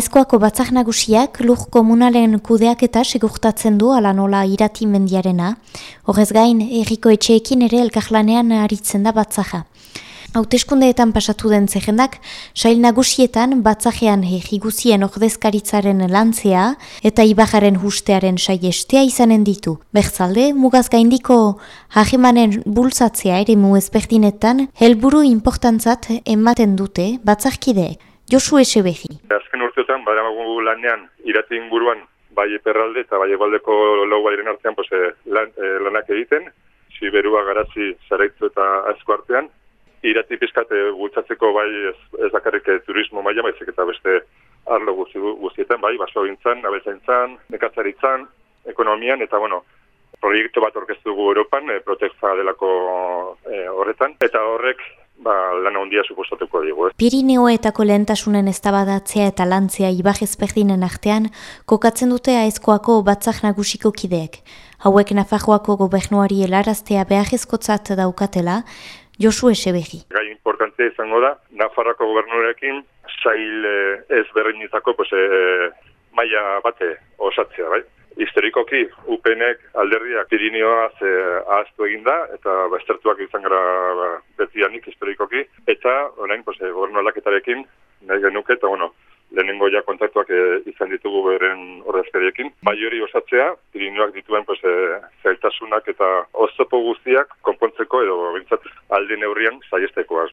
Aezkoako batzak nagusiak lur komunalen kudeak eta segurtatzen du ala nola irati mendiarena. Horrez gain, erriko etxeekin ere elkarlanean aritzen da batzaja. Hauteskundeetan pasatu den zehendak, sail nagusietan batzajean egiguzien ordezkaritzaren lantzea eta ibajaren hustearen saiestea izanen ditu. Bertzalde, mugaz gaindiko hagimanen bultzatzea ere mu ezberdinetan, helburu importantzat ematen dute batzarkideek. Josu Esebehi. Azken urteotan, badamagu lanean irati inguruan, bai perralde eta bai ebaldeko lau bairen artean pose, lan, eh, lanak egiten, Siberua garazi zaraitzu eta aizko artean, irati pizkate gutxatzeko bai ez, ez dakarrik eh, turismo maila baizik eta beste arlo guztietan bai, baso gintzan, abeltzaintzan, nekatzaritzan, ekonomian, eta bueno, proiektu bat orkestu dugu Europan, e, delako e, horretan, eta horrek handia suposatuko dugu. Eh? Pirineoetako lehentasunen eztabadatzea eta lantzea ibajez perdinen artean, kokatzen dute aezkoako batzak nagusiko kideek. Hauek Nafarroako gobernuari helaraztea behagezkotzat daukatela, Josu Esebehi. Gai importantzia izango da, Nafarrako gobernurekin zail eh, ez berrinitako pues, eh, maia bate osatzea, bai? Historikoki, UPNek alderriak Pirinioaz eh, ahaztu egin da, eta bestertuak izan gara ba, betianik historikoki, eta orain pues, eh, gobernu aldaketarekin nahi genuke, eta bueno, lehenengo ja kontaktuak eh, izan ditugu beren horrezkeriekin. Bai hori osatzea, Pirinioak dituen pues, eh, zailtasunak eta oztopo guztiak konpontzeko edo bintzat alde neurrian saiestekoaz.